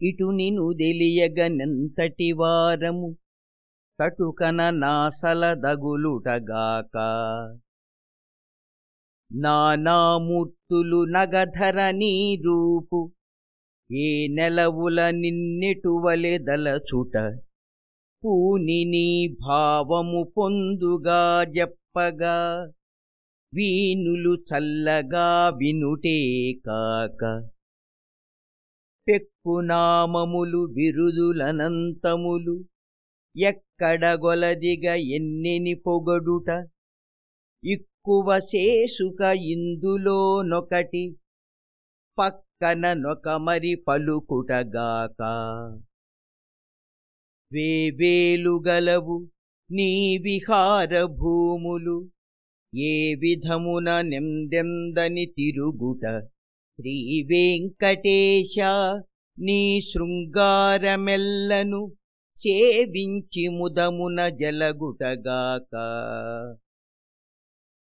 ఇటు నిను తెలియగనెంతటి వారము తటుకన నాసలదగులుటగాక నానామూర్తులు నగధర నీ రూపు ఏ నెలవుల నిన్నెటువలెదలచుట పూని నీ భావము పొందుగా జప్పగా వీనులు చల్లగా వినుటే కాక. పెక్కునామములు బిరుదులనంతములు ఎక్కడగొలదిగ ఎన్నిని పొగడుట? ఇక్కువ శేషుక ఇందులోనొకటి పక్కన నొకమరి పలుకుటగాక. వేవేలు గలవు నీ విహార భూములు ఏ విధమున నెందెందని తిరుగుట? శ్రీ వెంకటేశ నీ శృంగారమెల్లను సేవించి ముదమున జలగుటగాక.